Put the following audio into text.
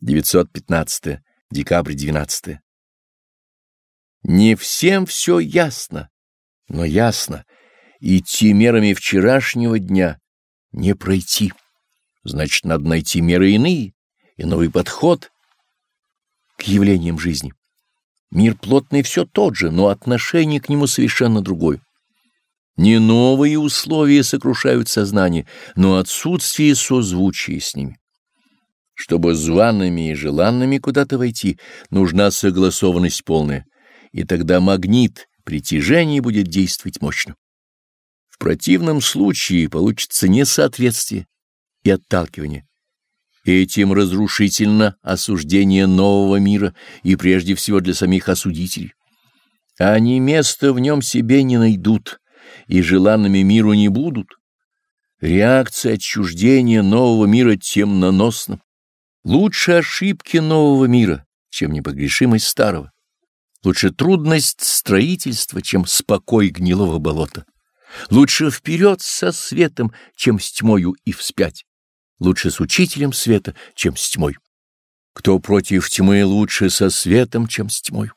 915 декабрь 12 Не всем все ясно, но ясно, идти мерами вчерашнего дня не пройти. Значит, надо найти меры иные и новый подход к явлениям жизни. Мир плотный все тот же, но отношение к нему совершенно другое. Не новые условия сокрушают сознание, но отсутствие созвучия с ними. Чтобы зваными и желанными куда-то войти, нужна согласованность полная, и тогда магнит притяжения будет действовать мощно. В противном случае получится несоответствие и отталкивание. Этим разрушительно осуждение нового мира и прежде всего для самих осудителей. Они места в нем себе не найдут и желанными миру не будут. Реакция отчуждения нового мира тем наносна. Лучше ошибки нового мира, чем непогрешимость старого. Лучше трудность строительства, чем спокой гнилого болота. Лучше вперед со светом, чем с тьмою и вспять. Лучше с учителем света, чем с тьмой. Кто против тьмы, лучше со светом, чем с тьмой.